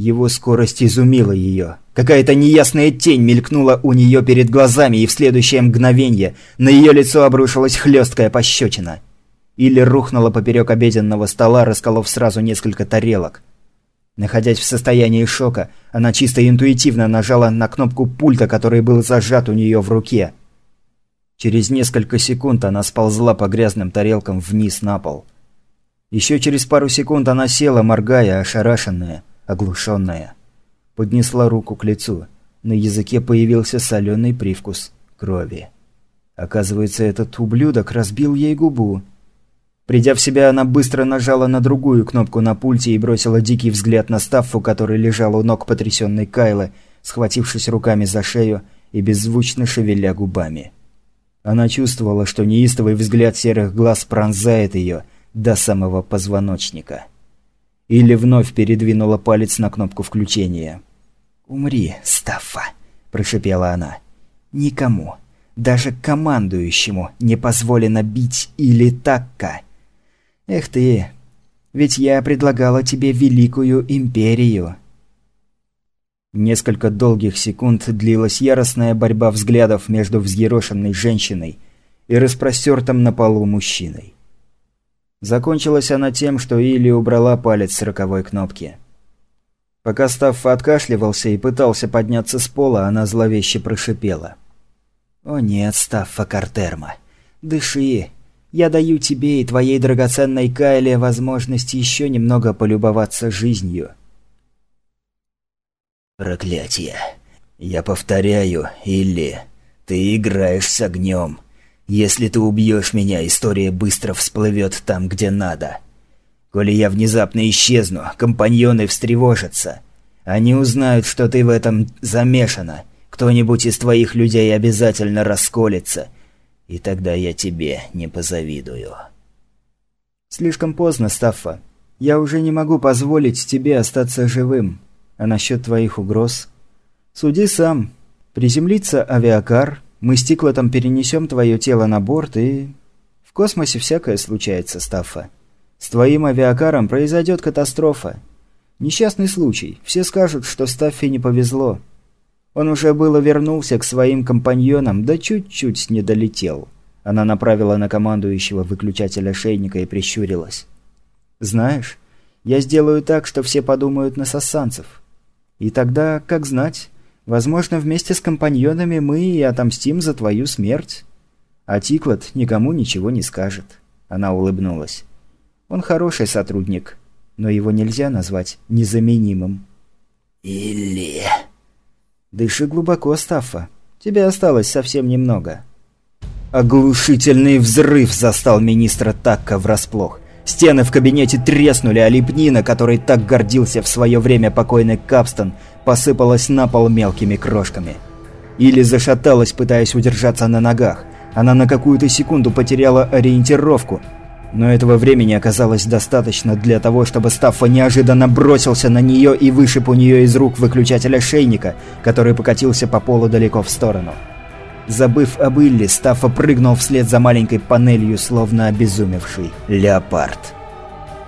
Его скорость изумила ее. Какая-то неясная тень мелькнула у нее перед глазами, и в следующее мгновение на ее лицо обрушилась хлесткая пощечина. Или рухнула поперек обеденного стола, расколов сразу несколько тарелок. Находясь в состоянии шока, она чисто интуитивно нажала на кнопку пульта, который был зажат у нее в руке. Через несколько секунд она сползла по грязным тарелкам вниз на пол. Еще через пару секунд она села, моргая, ошарашенная, оглушенная. Поднесла руку к лицу. На языке появился соленый привкус крови. Оказывается, этот ублюдок разбил ей губу. Придя в себя, она быстро нажала на другую кнопку на пульте и бросила дикий взгляд на Стаффу, который лежал у ног потрясенной Кайлы, схватившись руками за шею и беззвучно шевеля губами. Она чувствовала, что неистовый взгляд серых глаз пронзает ее до самого позвоночника. Или вновь передвинула палец на кнопку включения. «Умри, Стаффа!» – прошипела она. «Никому, даже командующему, не позволено бить или такка!» Эх ты, ведь я предлагала тебе великую империю. Несколько долгих секунд длилась яростная борьба взглядов между взъерошенной женщиной и распростертым на полу мужчиной. Закончилась она тем, что Илли убрала палец с роковой кнопки. Пока Стаффа откашливался и пытался подняться с пола, она зловеще прошипела. «О нет, Стаффа Картерма, дыши, я даю тебе и твоей драгоценной Кайле возможность еще немного полюбоваться жизнью». «Проклятие! Я повторяю, Илли, ты играешь с огнем. Если ты убьешь меня, история быстро всплывет там, где надо. Коли я внезапно исчезну, компаньоны встревожатся. Они узнают, что ты в этом замешана. Кто-нибудь из твоих людей обязательно расколется» И тогда я тебе не позавидую. Слишком поздно, Стаффа. Я уже не могу позволить тебе остаться живым. А насчет твоих угроз? Суди сам. Приземлится авиакар, мы с Тиклотом перенесем твое тело на борт и... В космосе всякое случается, Стаффа. С твоим авиакаром произойдет катастрофа. Несчастный случай. Все скажут, что Стаффе не повезло. Он уже было вернулся к своим компаньонам, да чуть-чуть не долетел. Она направила на командующего выключателя шейника и прищурилась. «Знаешь, я сделаю так, что все подумают на сассанцев. И тогда, как знать, возможно, вместе с компаньонами мы и отомстим за твою смерть. А Тиклот никому ничего не скажет». Она улыбнулась. «Он хороший сотрудник, но его нельзя назвать незаменимым». «Или...» Дыши глубоко, Стаффа. Тебе осталось совсем немного. Оглушительный взрыв застал министра Такка врасплох. Стены в кабинете треснули, а лепнина, которой так гордился в свое время покойный Капстон, посыпалась на пол мелкими крошками. Или зашаталась, пытаясь удержаться на ногах. Она на какую-то секунду потеряла ориентировку – но этого времени оказалось достаточно для того, чтобы Стаффа неожиданно бросился на нее и вышиб у нее из рук выключателя шейника, который покатился по полу далеко в сторону. Забыв об Илли, Стаффа прыгнул вслед за маленькой панелью, словно обезумевший леопард.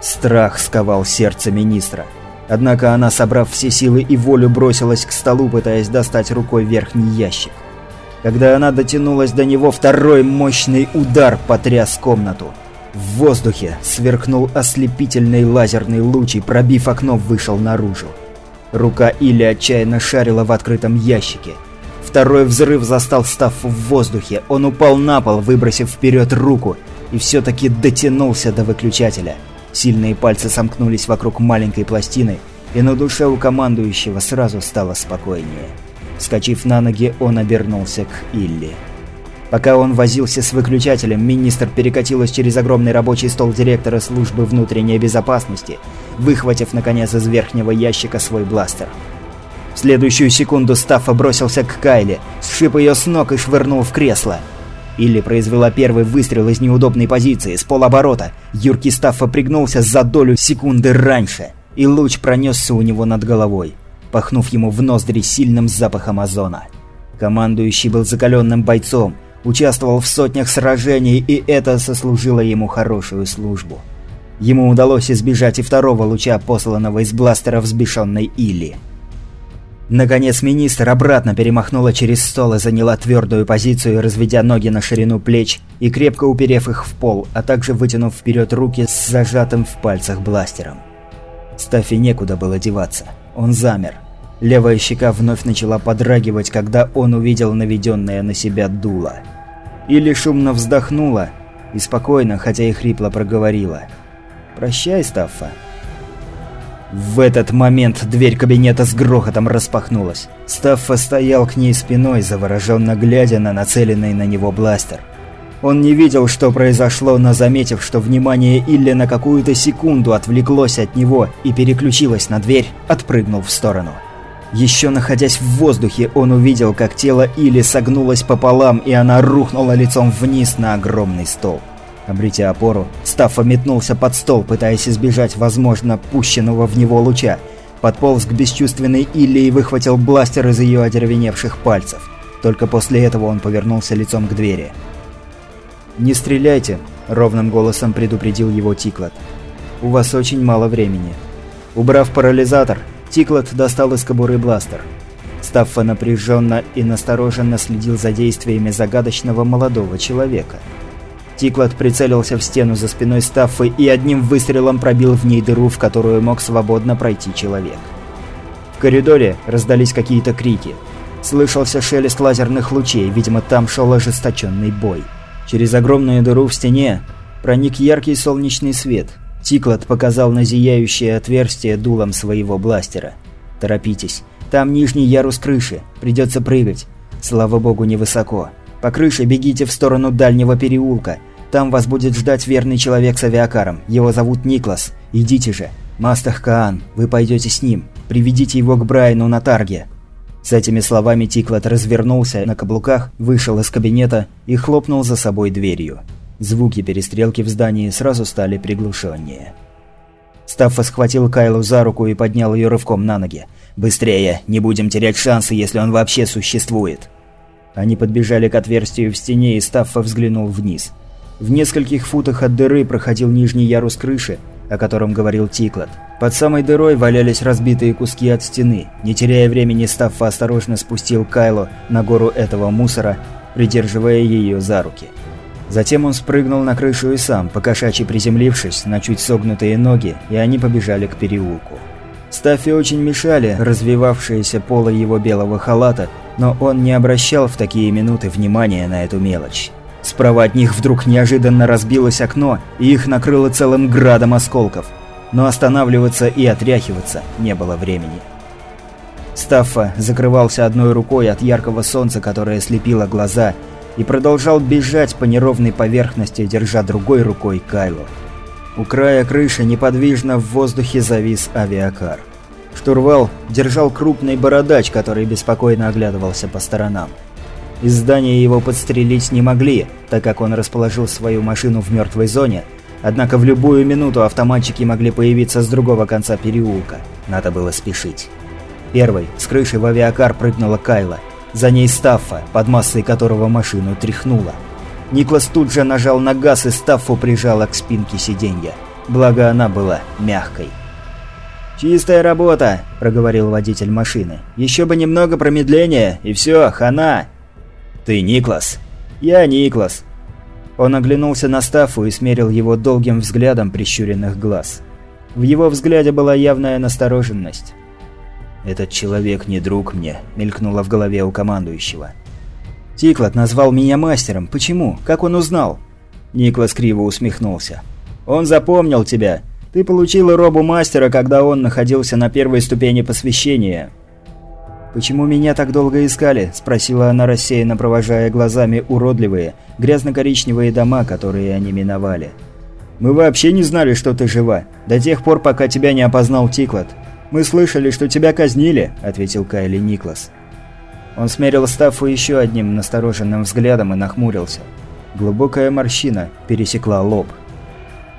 Страх сковал сердце министра. Однако она, собрав все силы и волю, бросилась к столу, пытаясь достать рукой верхний ящик. Когда она дотянулась до него, второй мощный удар потряс комнату. В воздухе сверкнул ослепительный лазерный луч и, пробив окно, вышел наружу. Рука Или отчаянно шарила в открытом ящике. Второй взрыв застал Стаффу в воздухе. Он упал на пол, выбросив вперед руку, и все-таки дотянулся до выключателя. Сильные пальцы сомкнулись вокруг маленькой пластины, и на душе у командующего сразу стало спокойнее. Скочив на ноги, он обернулся к Илли. Пока он возился с выключателем, министр перекатилась через огромный рабочий стол директора службы внутренней безопасности, выхватив наконец из верхнего ящика свой бластер. Следующую секунду Стаффа бросился к Кайле, сшиб ее с ног и швырнул в кресло. Илли произвела первый выстрел из неудобной позиции, с полоборота. Юркий Стаффа пригнулся за долю секунды раньше, и луч пронесся у него над головой, пахнув ему в ноздри сильным запахом озона. Командующий был закаленным бойцом – участвовал в сотнях сражений, и это сослужило ему хорошую службу. Ему удалось избежать и второго луча, посланного из бластера взбешенной Илли. Наконец министр обратно перемахнула через стол и заняла твердую позицию, разведя ноги на ширину плеч и крепко уперев их в пол, а также вытянув вперед руки с зажатым в пальцах бластером. Стаффи некуда было деваться. Он замер. Левая щека вновь начала подрагивать, когда он увидел наведенное на себя дуло. Или шумно вздохнула и спокойно, хотя и хрипло проговорила. «Прощай, Стаффа». В этот момент дверь кабинета с грохотом распахнулась. Стаффа стоял к ней спиной, завороженно глядя на нацеленный на него бластер. Он не видел, что произошло, но заметив, что внимание Илли на какую-то секунду отвлеклось от него и переключилось на дверь, отпрыгнул в сторону. Еще находясь в воздухе, он увидел, как тело Илли согнулось пополам, и она рухнула лицом вниз на огромный стол. Обретя опору, Стаффа метнулся под стол, пытаясь избежать, возможно, пущенного в него луча. Подполз к бесчувственной Илли и выхватил бластер из ее одеревеневших пальцев. Только после этого он повернулся лицом к двери. «Не стреляйте», — ровным голосом предупредил его Тиклот. «У вас очень мало времени». Убрав парализатор, Тиклот достал из кобуры бластер. Стаффа напряженно и настороженно следил за действиями загадочного молодого человека. Тиклот прицелился в стену за спиной Стаффы и одним выстрелом пробил в ней дыру, в которую мог свободно пройти человек. В коридоре раздались какие-то крики. Слышался шелест лазерных лучей, видимо, там шел ожесточенный бой. Через огромную дыру в стене проник яркий солнечный свет. Тиклот показал на зияющее отверстие дулом своего бластера. «Торопитесь. Там нижний ярус крыши. Придется прыгать. Слава богу, невысоко. По крыше бегите в сторону дальнего переулка. Там вас будет ждать верный человек с авиакаром. Его зовут Никлас. Идите же. Мастах Каан. Вы пойдете с ним. Приведите его к Брайну на тарге. С этими словами Тиклот развернулся на каблуках, вышел из кабинета и хлопнул за собой дверью. Звуки перестрелки в здании сразу стали приглушеннее. Стаффа схватил Кайлу за руку и поднял ее рывком на ноги. «Быстрее! Не будем терять шансы, если он вообще существует!» Они подбежали к отверстию в стене, и Стаффа взглянул вниз. В нескольких футах от дыры проходил нижний ярус крыши, о котором говорил Тиклот. Под самой дырой валялись разбитые куски от стены. Не теряя времени, Стаффа осторожно спустил Кайло на гору этого мусора, придерживая ее за руки. Затем он спрыгнул на крышу и сам, покошачьи приземлившись на чуть согнутые ноги, и они побежали к переулку. Стаффе очень мешали развивавшиеся полы его белого халата, но он не обращал в такие минуты внимания на эту мелочь. Справа от них вдруг неожиданно разбилось окно, и их накрыло целым градом осколков. Но останавливаться и отряхиваться не было времени. Стаффа закрывался одной рукой от яркого солнца, которое слепило глаза, и продолжал бежать по неровной поверхности, держа другой рукой Кайло. У края крыши неподвижно в воздухе завис авиакар. Штурвал держал крупный бородач, который беспокойно оглядывался по сторонам. Из здания его подстрелить не могли, так как он расположил свою машину в мертвой зоне, однако в любую минуту автоматчики могли появиться с другого конца переулка. Надо было спешить. Первой с крыши в авиакар прыгнула Кайла. За ней Стаффа, под массой которого машину тряхнула. Никлас тут же нажал на газ и Стаффу прижала к спинке сиденья. Благо она была мягкой. «Чистая работа», – проговорил водитель машины. «Еще бы немного промедления, и все, хана!» «Ты Никлас?» «Я Никлас». Он оглянулся на Стаффу и смерил его долгим взглядом прищуренных глаз. В его взгляде была явная настороженность. «Этот человек не друг мне», — мелькнуло в голове у командующего. «Тиклот назвал меня мастером. Почему? Как он узнал?» Никлас криво усмехнулся. «Он запомнил тебя. Ты получила робу мастера, когда он находился на первой ступени посвящения. «Почему меня так долго искали?» – спросила она рассеянно, провожая глазами уродливые, грязно-коричневые дома, которые они миновали. «Мы вообще не знали, что ты жива, до тех пор, пока тебя не опознал Тиклот. Мы слышали, что тебя казнили», – ответил Кайли Никлас. Он смерил Стаффу еще одним настороженным взглядом и нахмурился. Глубокая морщина пересекла лоб.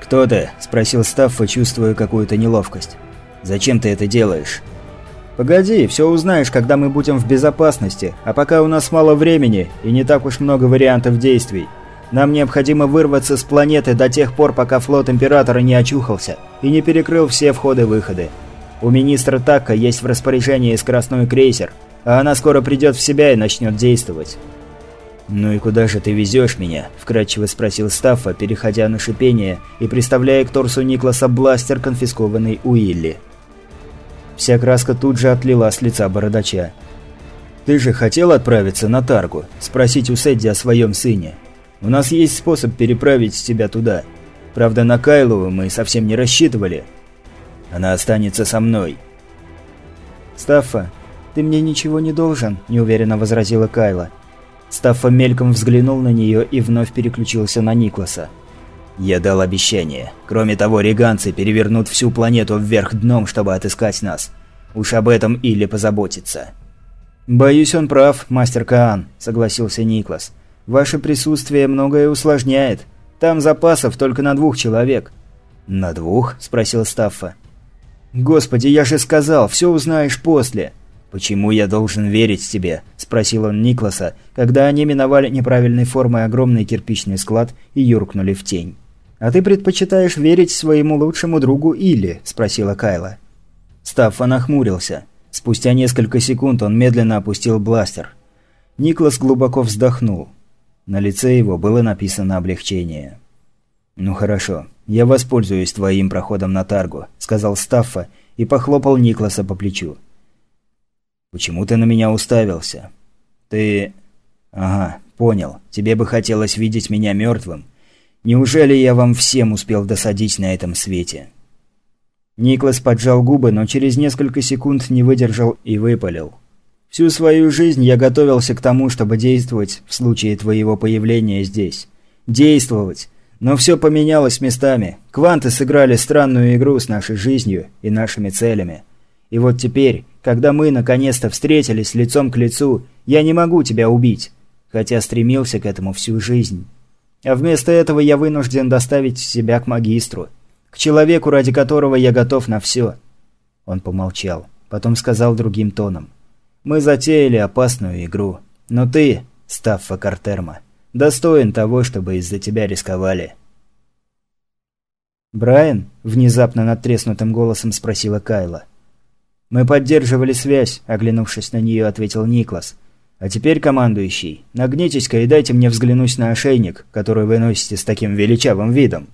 «Кто ты?» – спросил Стаффа, чувствуя какую-то неловкость. «Зачем ты это делаешь?» «Погоди, все узнаешь, когда мы будем в безопасности, а пока у нас мало времени и не так уж много вариантов действий. Нам необходимо вырваться с планеты до тех пор, пока флот Императора не очухался и не перекрыл все входы-выходы. У министра Такка есть в распоряжении скоростной крейсер, а она скоро придет в себя и начнет действовать. «Ну и куда же ты везешь меня?» – вкратчиво спросил Стаффа, переходя на шипение и приставляя к торсу Никласа бластер, конфискованный у Илли. Вся краска тут же отлила с лица бородача. «Ты же хотел отправиться на Таргу, спросить у Сэдди о своем сыне. У нас есть способ переправить тебя туда. Правда, на Кайлову мы совсем не рассчитывали. Она останется со мной». «Стаффа, ты мне ничего не должен», – неуверенно возразила Кайла. Стаффа мельком взглянул на нее и вновь переключился на Никласа. «Я дал обещание. Кроме того, реганцы перевернут всю планету вверх дном, чтобы отыскать нас. Уж об этом или позаботиться». «Боюсь, он прав, мастер Каан», – согласился Никлас. «Ваше присутствие многое усложняет. Там запасов только на двух человек». «На двух?» – спросил Стаффа. «Господи, я же сказал, все узнаешь после». «Почему я должен верить тебе?» – спросил он Никласа, когда они миновали неправильной формы огромный кирпичный склад и юркнули в тень. «А ты предпочитаешь верить своему лучшему другу Или?» – спросила Кайла. Стаффа нахмурился. Спустя несколько секунд он медленно опустил бластер. Никлас глубоко вздохнул. На лице его было написано облегчение. «Ну хорошо, я воспользуюсь твоим проходом на Таргу», – сказал Стаффа и похлопал Никласа по плечу. «Почему ты на меня уставился?» «Ты...» «Ага, понял. Тебе бы хотелось видеть меня мертвым. Неужели я вам всем успел досадить на этом свете?» Никлас поджал губы, но через несколько секунд не выдержал и выпалил. «Всю свою жизнь я готовился к тому, чтобы действовать в случае твоего появления здесь. Действовать! Но все поменялось местами. Кванты сыграли странную игру с нашей жизнью и нашими целями. И вот теперь, когда мы наконец-то встретились лицом к лицу, я не могу тебя убить, хотя стремился к этому всю жизнь. А вместо этого я вынужден доставить себя к магистру, к человеку, ради которого я готов на все. Он помолчал, потом сказал другим тоном. «Мы затеяли опасную игру, но ты, Стаффа Картерма, достоин того, чтобы из-за тебя рисковали». «Брайан?» – внезапно надтреснутым голосом спросила Кайла. «Мы поддерживали связь», – оглянувшись на нее, ответил Никлас. «А теперь, командующий, нагнитесь-ка и дайте мне взглянуть на ошейник, который вы носите с таким величавым видом».